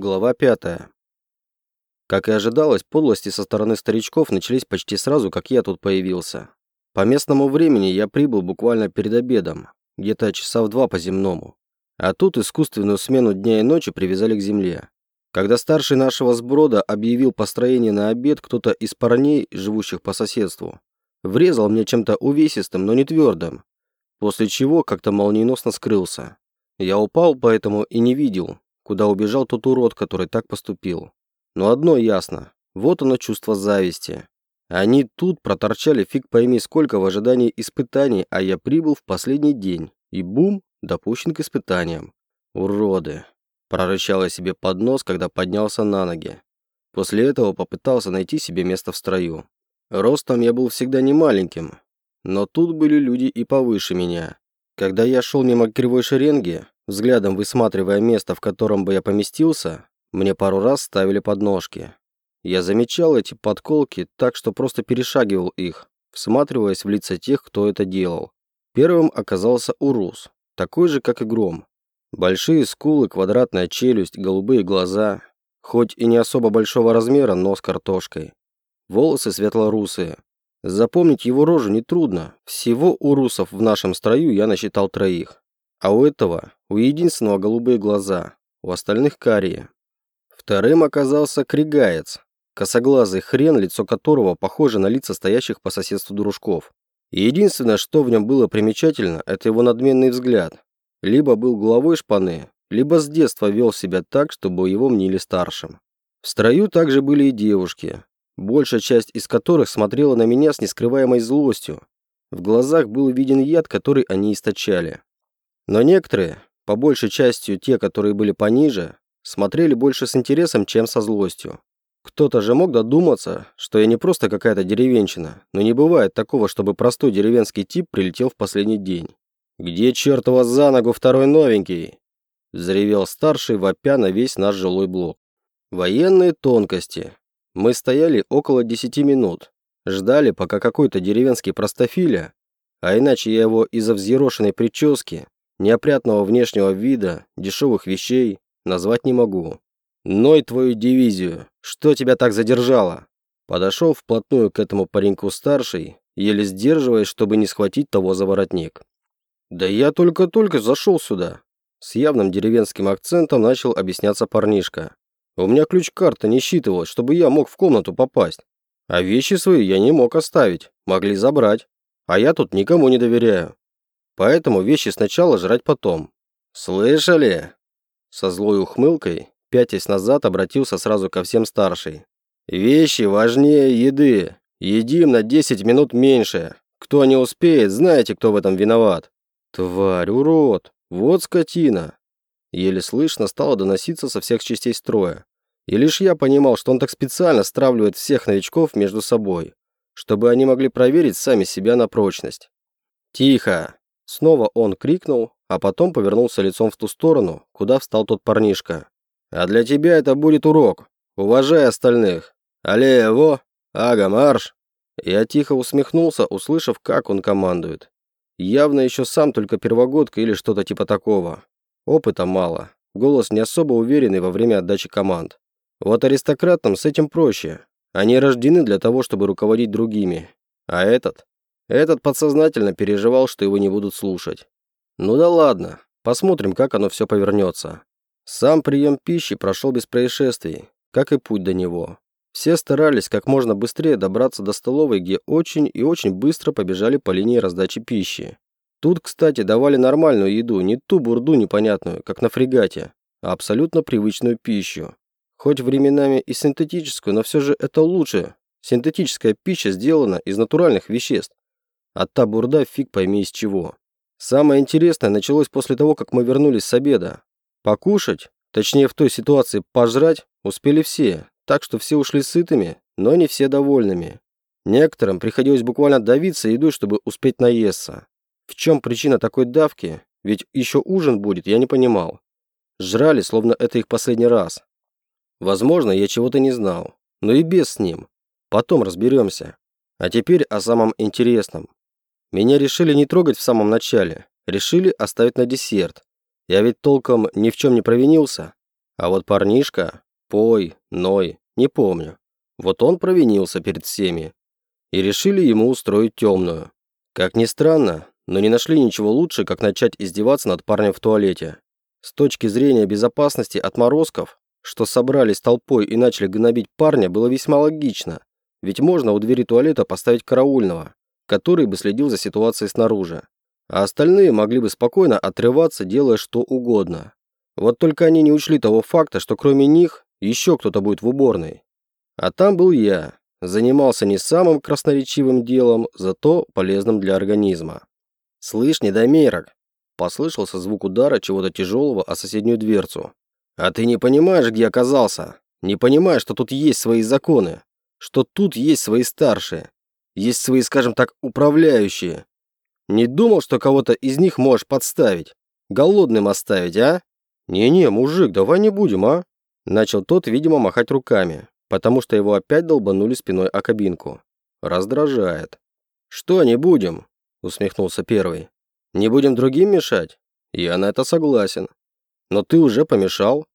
Глава пятая. Как и ожидалось, подлости со стороны старичков начались почти сразу, как я тут появился. По местному времени я прибыл буквально перед обедом, где-то часа в два по земному. А тут искусственную смену дня и ночи привязали к земле. Когда старший нашего сброда объявил построение на обед, кто-то из парней, живущих по соседству, врезал мне чем-то увесистым, но не твердым, после чего как-то молниеносно скрылся. Я упал поэтому и не видел, куда убежал тот урод, который так поступил. Но одно ясно. Вот оно чувство зависти. Они тут проторчали фиг пойми сколько в ожидании испытаний, а я прибыл в последний день. И бум, допущен к испытаниям. Уроды. Прорычал я себе под нос, когда поднялся на ноги. После этого попытался найти себе место в строю. Ростом я был всегда не маленьким, но тут были люди и повыше меня. Когда я шел мимо кривой шеренги, Взглядом высматривая место, в котором бы я поместился, мне пару раз ставили подножки. Я замечал эти подколки так, что просто перешагивал их, всматриваясь в лица тех, кто это делал. Первым оказался Урус, такой же, как и Гром. Большие скулы, квадратная челюсть, голубые глаза, хоть и не особо большого размера, но с картошкой. Волосы светло-русые. Запомнить его рожу нетрудно. Всего урусов в нашем строю я насчитал троих. А у этого, у единственного голубые глаза, у остальных карие. Вторым оказался кригаец, косоглазый хрен, лицо которого похоже на лица стоящих по соседству дружков. И единственное, что в нем было примечательно, это его надменный взгляд. Либо был главой шпаны, либо с детства вел себя так, чтобы его мнили старшим. В строю также были и девушки, большая часть из которых смотрела на меня с нескрываемой злостью. В глазах был виден яд, который они источали. Но некоторые, по большей частью те, которые были пониже, смотрели больше с интересом, чем со злостью. Кто-то же мог додуматься, что я не просто какая-то деревенщина, но не бывает такого, чтобы простой деревенский тип прилетел в последний день. «Где, черт вас за ногу, второй новенький?» Взревел старший, вопя на весь наш жилой блок. Военные тонкости. Мы стояли около десяти минут. Ждали, пока какой-то деревенский простофиля, а иначе я его из-за взъерошенной прически Неопрятного внешнего вида, дешевых вещей назвать не могу. Ной твою дивизию, что тебя так задержало? Подошел вплотную к этому пареньку старший, еле сдерживаясь, чтобы не схватить того за воротник. Да я только-только зашел сюда. С явным деревенским акцентом начал объясняться парнишка. У меня ключ-карта не считывалась, чтобы я мог в комнату попасть. А вещи свои я не мог оставить, могли забрать. А я тут никому не доверяю. Поэтому вещи сначала жрать потом. Слышали? Со злой ухмылкой, пятясь назад, обратился сразу ко всем старший. Вещи важнее еды. Едим на 10 минут меньше. Кто не успеет, знаете, кто в этом виноват. Тварь, урод, вот скотина. Еле слышно стало доноситься со всех частей строя. И лишь я понимал, что он так специально стравливает всех новичков между собой, чтобы они могли проверить сами себя на прочность. «Тихо!» Снова он крикнул, а потом повернулся лицом в ту сторону, куда встал тот парнишка. «А для тебя это будет урок. Уважай остальных. Аллеево, ага, марш!» Я тихо усмехнулся, услышав, как он командует. Явно еще сам только первогодка или что-то типа такого. Опыта мало. Голос не особо уверенный во время отдачи команд. Вот аристократам с этим проще. Они рождены для того, чтобы руководить другими. А этот? Этот подсознательно переживал, что его не будут слушать. Ну да ладно, посмотрим, как оно все повернется. Сам прием пищи прошел без происшествий, как и путь до него. Все старались как можно быстрее добраться до столовой, где очень и очень быстро побежали по линии раздачи пищи. Тут, кстати, давали нормальную еду, не ту бурду непонятную, как на фрегате, а абсолютно привычную пищу. Хоть временами и синтетическую, но все же это лучше. Синтетическая пища сделана из натуральных веществ, а та бурда фиг пойми из чего. Самое интересное началось после того, как мы вернулись с обеда. Покушать, точнее в той ситуации пожрать, успели все, так что все ушли сытыми, но не все довольными. Некоторым приходилось буквально давиться едой, чтобы успеть наесться. В чем причина такой давки? Ведь еще ужин будет, я не понимал. Жрали, словно это их последний раз. Возможно, я чего-то не знал, но и без с ним. Потом разберемся. А теперь о самом интересном. Меня решили не трогать в самом начале. Решили оставить на десерт. Я ведь толком ни в чем не провинился. А вот парнишка, Пой, Ной, не помню. Вот он провинился перед всеми. И решили ему устроить темную. Как ни странно, но не нашли ничего лучше, как начать издеваться над парнем в туалете. С точки зрения безопасности отморозков, что собрались толпой и начали гнобить парня, было весьма логично. Ведь можно у двери туалета поставить караульного, который бы следил за ситуацией снаружи. А остальные могли бы спокойно отрываться, делая что угодно. Вот только они не учли того факта, что кроме них еще кто-то будет в уборной. А там был я. Занимался не самым красноречивым делом, зато полезным для организма. «Слышь, недомерок!» Послышался звук удара чего-то тяжелого о соседнюю дверцу. «А ты не понимаешь, где оказался? Не понимаешь, что тут есть свои законы? Что тут есть свои старшие? Есть свои, скажем так, управляющие? Не думал, что кого-то из них можешь подставить? Голодным оставить, а?» «Не-не, мужик, давай не будем, а?» Начал тот, видимо, махать руками, потому что его опять долбанули спиной о кабинку. Раздражает. «Что не будем?» – усмехнулся первый. «Не будем другим мешать?» Я на это согласен. Но ты уже помешал.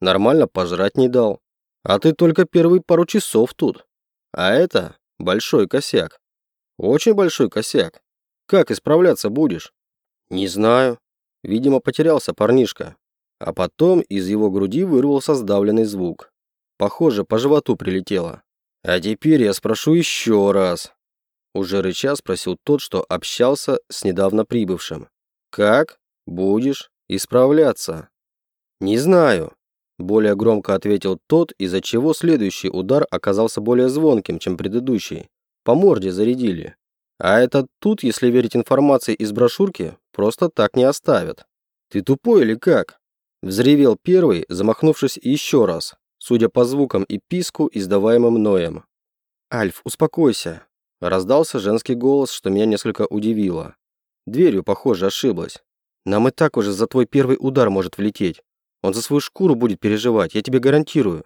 Нормально пожрать не дал. А ты только первые пару часов тут. А это большой косяк. Очень большой косяк. Как исправляться будешь? Не знаю. Видимо, потерялся парнишка. А потом из его груди вырвался сдавленный звук. Похоже, по животу прилетело. А теперь я спрошу еще раз. Уже рыча спросил тот, что общался с недавно прибывшим. Как будешь исправляться? Не знаю. Более громко ответил тот, из-за чего следующий удар оказался более звонким, чем предыдущий. По морде зарядили. А этот тут, если верить информации из брошюрки, просто так не оставят. Ты тупой или как? Взревел первый, замахнувшись еще раз, судя по звукам и писку, издаваемым Ноем. «Альф, успокойся!» Раздался женский голос, что меня несколько удивило. Дверью, похоже, ошиблась. «Нам и так уже за твой первый удар может влететь. Он за свою шкуру будет переживать, я тебе гарантирую».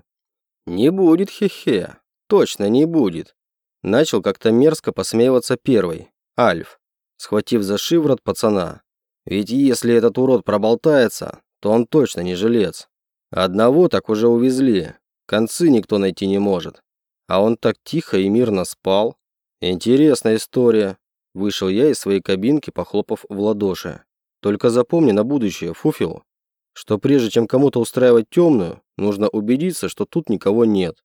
«Не будет, хе-хе. Точно не будет». Начал как-то мерзко посмеиваться первый, Альф, схватив за шиворот пацана. «Ведь если этот урод проболтается, то он точно не жилец. Одного так уже увезли, концы никто найти не может. А он так тихо и мирно спал. Интересная история. Вышел я из своей кабинки, похлопав в ладоши. Только запомни на будущее, Фуфил, что прежде чем кому-то устраивать темную, нужно убедиться, что тут никого нет.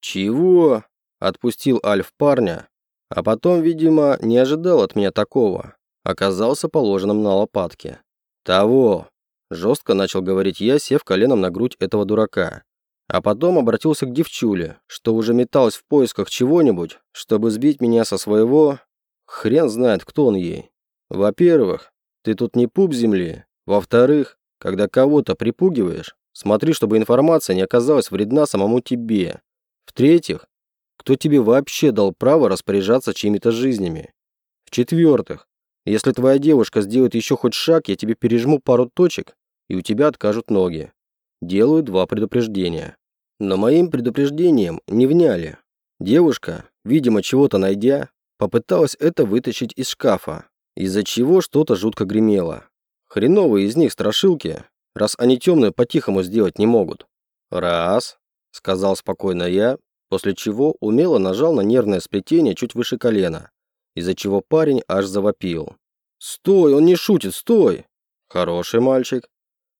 Чего? Отпустил Альф парня, а потом, видимо, не ожидал от меня такого. Оказался положенным на лопатки. Того, Жестко начал говорить я, сев коленом на грудь этого дурака. А потом обратился к девчуле, что уже металась в поисках чего-нибудь, чтобы сбить меня со своего... Хрен знает, кто он ей. Во-первых, ты тут не пуп земли. Во-вторых, когда кого-то припугиваешь, смотри, чтобы информация не оказалась вредна самому тебе. В-третьих, кто тебе вообще дал право распоряжаться чьими-то жизнями? В-четвертых, если твоя девушка сделает еще хоть шаг, я тебе пережму пару точек и у тебя откажут ноги. Делаю два предупреждения. Но моим предупреждением не вняли. Девушка, видимо, чего-то найдя, попыталась это вытащить из шкафа, из-за чего что-то жутко гремело. Хреновые из них страшилки, раз они темные по-тихому сделать не могут. «Раз», — сказал спокойно я, после чего умело нажал на нервное сплетение чуть выше колена, из-за чего парень аж завопил. «Стой, он не шутит, стой!» «Хороший мальчик.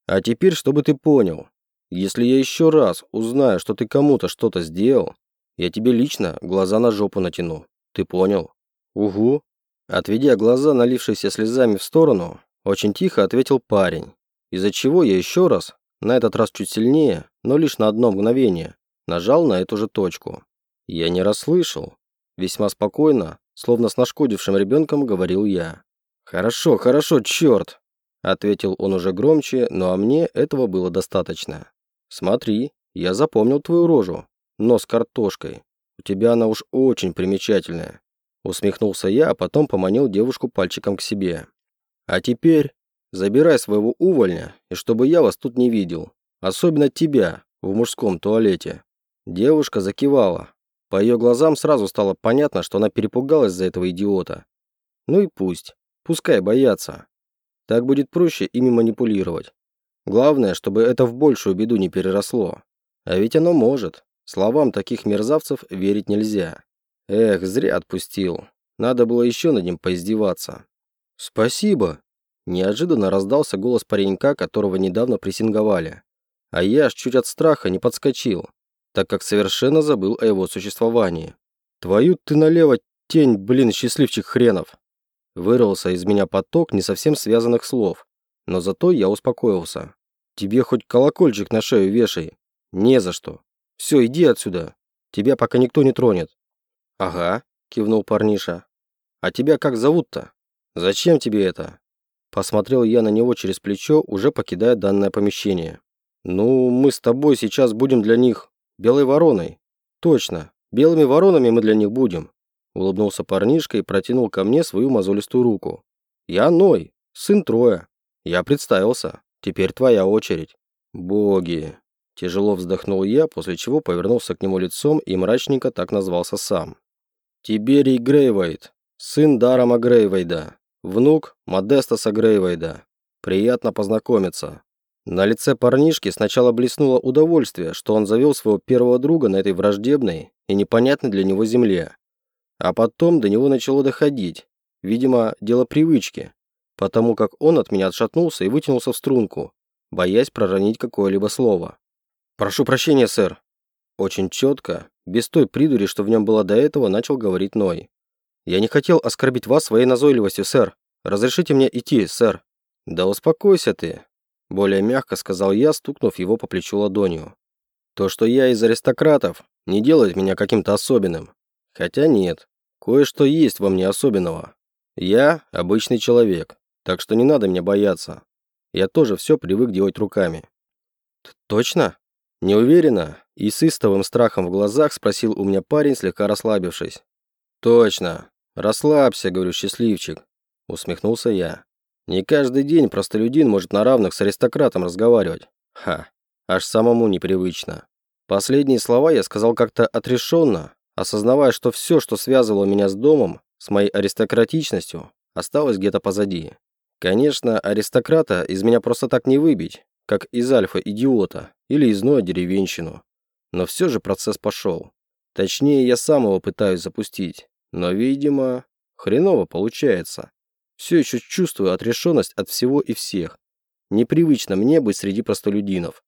А теперь, чтобы ты понял, если я еще раз узнаю, что ты кому-то что-то сделал, я тебе лично глаза на жопу натяну. Ты понял? Угу. Отведя глаза, налившиеся слезами в сторону, очень тихо ответил парень, из-за чего я еще раз, на этот раз чуть сильнее, но лишь на одно мгновение, нажал на эту же точку. Я не расслышал. Весьма спокойно, словно с нашкодившим ребенком, говорил я. «Хорошо, хорошо, черт!» Ответил он уже громче, но а мне этого было достаточно. Смотри, я запомнил твою рожу. Нос картошкой. У тебя она уж очень примечательная. Усмехнулся я, а потом поманил девушку пальчиком к себе. А теперь забирай своего увольня, и чтобы я вас тут не видел. Особенно тебя в мужском туалете. Девушка закивала. По ее глазам сразу стало понятно, что она перепугалась за этого идиота. Ну и пусть. Пускай боятся. Так будет проще ими манипулировать. Главное, чтобы это в большую беду не переросло. А ведь оно может. Словам таких мерзавцев верить нельзя. Эх, зря отпустил. Надо было еще над ним поиздеваться. «Спасибо!» Неожиданно раздался голос паренька, которого недавно прессинговали. А я аж чуть от страха не подскочил, так как совершенно забыл о его существовании. «Твою ты налево, тень, блин, счастливчик хренов!» Вырвался из меня поток не совсем связанных слов, но зато я успокоился. «Тебе хоть колокольчик на шею вешай. Не за что. Все, иди отсюда. Тебя пока никто не тронет». «Ага», – кивнул парниша. «А тебя как зовут-то? Зачем тебе это?» Посмотрел я на него через плечо, уже покидая данное помещение. «Ну, мы с тобой сейчас будем для них белой вороной». «Точно, белыми воронами мы для них будем», улыбнулся парнишка и протянул ко мне свою мозолистую руку. «Я Ной, сын Троя. Я представился. Теперь твоя очередь». «Боги!» Тяжело вздохнул я, после чего повернулся к нему лицом и мрачненько так назвался сам. «Тиберий Грейвайд, сын Дарама Грейвайда, Внук Модестаса Грейвейда. Приятно познакомиться. На лице парнишки сначала блеснуло удовольствие, что он завел своего первого друга на этой враждебной и непонятной для него земле. А потом до него начало доходить. Видимо, дело привычки, потому как он от меня отшатнулся и вытянулся в струнку, боясь проронить какое-либо слово. «Прошу прощения, сэр». Очень четко, без той придури, что в нем было до этого, начал говорить Ной. «Я не хотел оскорбить вас своей назойливостью, сэр. Разрешите мне идти, сэр». «Да успокойся ты», – более мягко сказал я, стукнув его по плечу ладонью. «То, что я из аристократов, не делает меня каким-то особенным. Хотя нет, кое-что есть во мне особенного. Я обычный человек, так что не надо меня бояться. Я тоже все привык делать руками». «Точно?» Не уверенно и с истовым страхом в глазах спросил у меня парень, слегка расслабившись. «Точно. «Расслабься, — говорю, счастливчик», — усмехнулся я. «Не каждый день простолюдин может на равных с аристократом разговаривать. Ха, аж самому непривычно». Последние слова я сказал как-то отрешенно, осознавая, что все, что связывало меня с домом, с моей аристократичностью, осталось где-то позади. Конечно, аристократа из меня просто так не выбить, как из альфа-идиота или из ноя деревенщину. Но все же процесс пошел. Точнее, я сам его пытаюсь запустить. Но, видимо, хреново получается. Все еще чувствую отрешенность от всего и всех. Непривычно мне быть среди простолюдинов.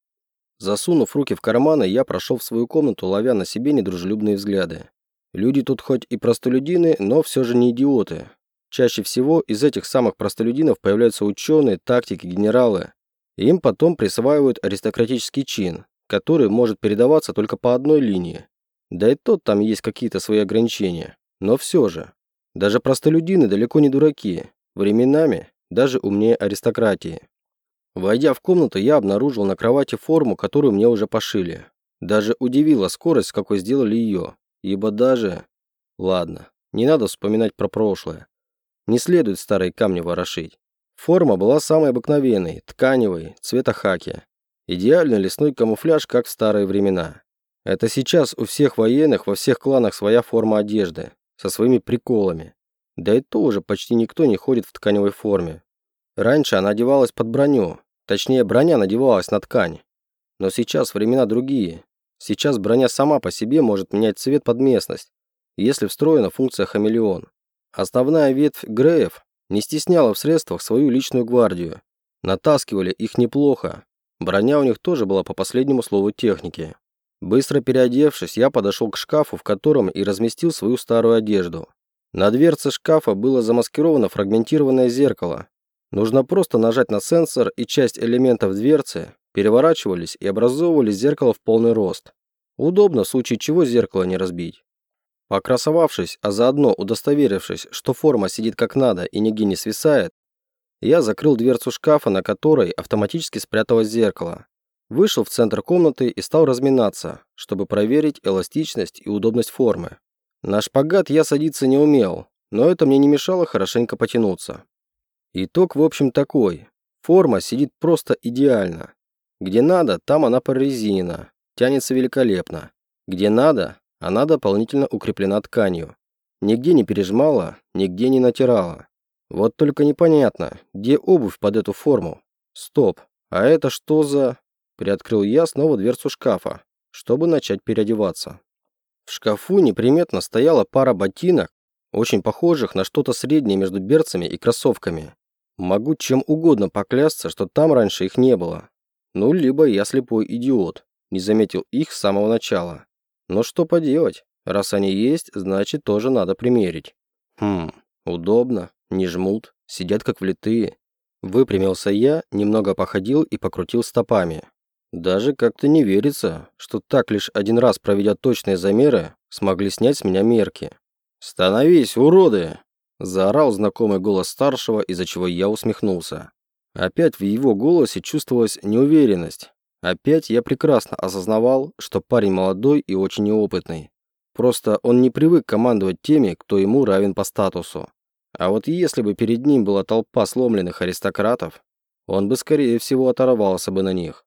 Засунув руки в карманы, я прошел в свою комнату, ловя на себе недружелюбные взгляды. Люди тут хоть и простолюдины, но все же не идиоты. Чаще всего из этих самых простолюдинов появляются ученые, тактики, генералы. Им потом присваивают аристократический чин, который может передаваться только по одной линии. Да и тот там есть какие-то свои ограничения. Но все же, даже простолюдины далеко не дураки, временами даже умнее аристократии. Войдя в комнату, я обнаружил на кровати форму, которую мне уже пошили. Даже удивила скорость, с какой сделали ее, ибо даже... Ладно, не надо вспоминать про прошлое. Не следует старые камни ворошить. Форма была самой обыкновенной, тканевой, цвета хаки. Идеальный лесной камуфляж, как в старые времена. Это сейчас у всех военных во всех кланах своя форма одежды со своими приколами. Да и то уже почти никто не ходит в тканевой форме. Раньше она одевалась под броню, точнее броня надевалась на ткань. Но сейчас времена другие. Сейчас броня сама по себе может менять цвет под местность, если встроена функция хамелеон. Основная ветвь Греев не стесняла в средствах свою личную гвардию. Натаскивали их неплохо. Броня у них тоже была по последнему слову техники. Быстро переодевшись, я подошел к шкафу, в котором и разместил свою старую одежду. На дверце шкафа было замаскировано фрагментированное зеркало. Нужно просто нажать на сенсор, и часть элементов дверцы переворачивались и образовывали зеркало в полный рост. Удобно, в случае чего зеркало не разбить. Покрасовавшись, а заодно удостоверившись, что форма сидит как надо и нигде не свисает, я закрыл дверцу шкафа, на которой автоматически спряталось зеркало. Вышел в центр комнаты и стал разминаться, чтобы проверить эластичность и удобность формы. На шпагат я садиться не умел, но это мне не мешало хорошенько потянуться. Итог, в общем, такой. Форма сидит просто идеально. Где надо, там она прорезинена, тянется великолепно. Где надо, она дополнительно укреплена тканью. Нигде не пережимала, нигде не натирала. Вот только непонятно, где обувь под эту форму. Стоп, А это что за... Приоткрыл я снова дверцу шкафа, чтобы начать переодеваться. В шкафу неприметно стояла пара ботинок, очень похожих на что-то среднее между берцами и кроссовками. Могу чем угодно поклясться, что там раньше их не было. Ну, либо я слепой идиот, не заметил их с самого начала. Но что поделать, раз они есть, значит тоже надо примерить. Хм, удобно, не жмут, сидят как влитые. Выпрямился я, немного походил и покрутил стопами. Даже как-то не верится, что так лишь один раз проведя точные замеры, смогли снять с меня мерки. «Становись, уроды!» – заорал знакомый голос старшего, из-за чего я усмехнулся. Опять в его голосе чувствовалась неуверенность. Опять я прекрасно осознавал, что парень молодой и очень неопытный. Просто он не привык командовать теми, кто ему равен по статусу. А вот если бы перед ним была толпа сломленных аристократов, он бы, скорее всего, оторвался бы на них.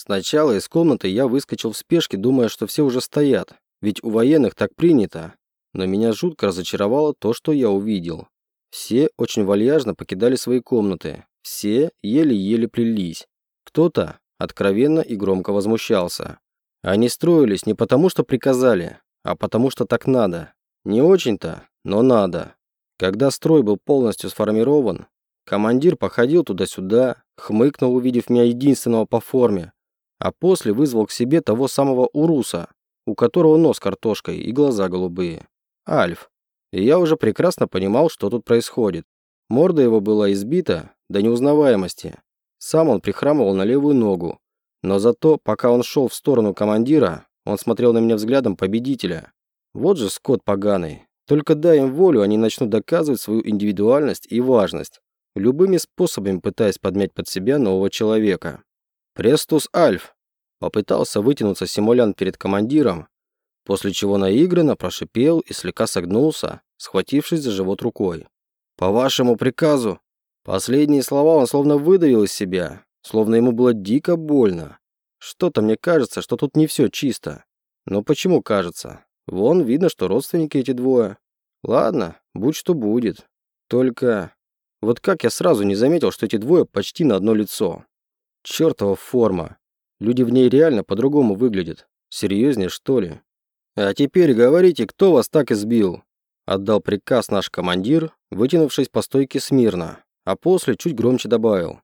Сначала из комнаты я выскочил в спешке, думая, что все уже стоят, ведь у военных так принято. Но меня жутко разочаровало то, что я увидел. Все очень вальяжно покидали свои комнаты, все еле-еле плелись. Кто-то откровенно и громко возмущался. Они строились не потому, что приказали, а потому, что так надо. Не очень-то, но надо. Когда строй был полностью сформирован, командир походил туда-сюда, хмыкнул, увидев меня единственного по форме, а после вызвал к себе того самого Уруса, у которого нос картошкой и глаза голубые. Альф. И я уже прекрасно понимал, что тут происходит. Морда его была избита до неузнаваемости. Сам он прихрамывал на левую ногу. Но зато, пока он шел в сторону командира, он смотрел на меня взглядом победителя. Вот же скот поганый. Только дай им волю, они начнут доказывать свою индивидуальность и важность, любыми способами пытаясь подмять под себя нового человека. «Престус Альф!» Попытался вытянуться симулянт перед командиром, после чего наигранно прошипел и слегка согнулся, схватившись за живот рукой. «По вашему приказу!» Последние слова он словно выдавил из себя, словно ему было дико больно. Что-то мне кажется, что тут не все чисто. Но почему кажется? Вон видно, что родственники эти двое. Ладно, будь что будет. Только... Вот как я сразу не заметил, что эти двое почти на одно лицо. Чёртова форма. Люди в ней реально по-другому выглядят. Серьезнее, что ли? А теперь говорите, кто вас так избил? Отдал приказ наш командир, вытянувшись по стойке смирно, а после чуть громче добавил.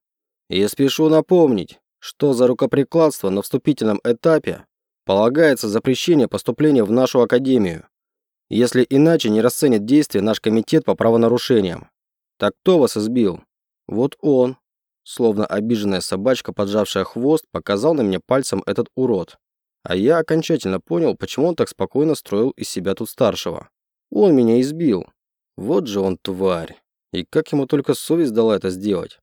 И спешу напомнить, что за рукоприкладство на вступительном этапе полагается запрещение поступления в нашу академию. Если иначе не расценит действия наш комитет по правонарушениям. Так кто вас избил? Вот он. Словно обиженная собачка, поджавшая хвост, показал на меня пальцем этот урод. А я окончательно понял, почему он так спокойно строил из себя тут старшего. Он меня избил. Вот же он тварь. И как ему только совесть дала это сделать.